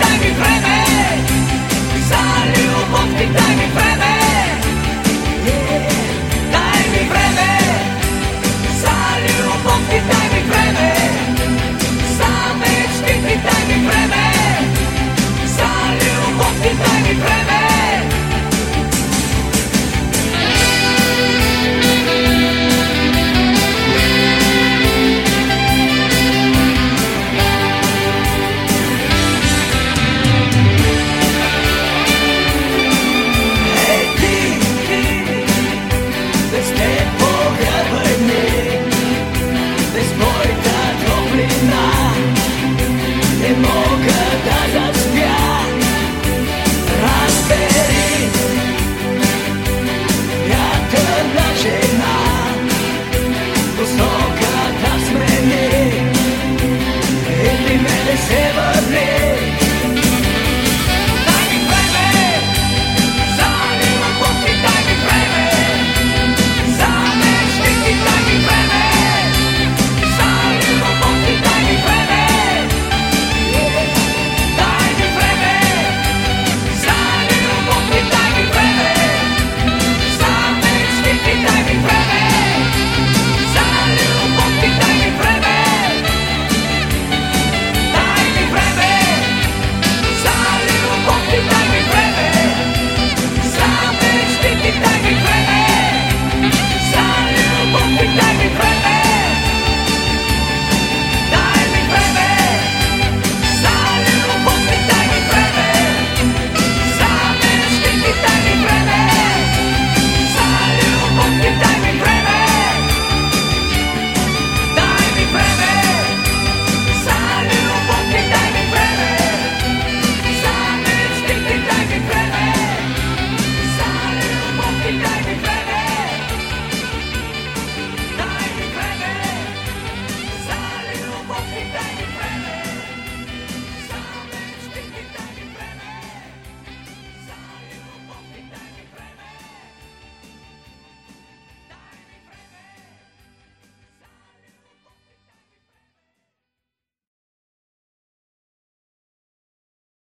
daj mi vreme, zaljubav ti daj mi vreme.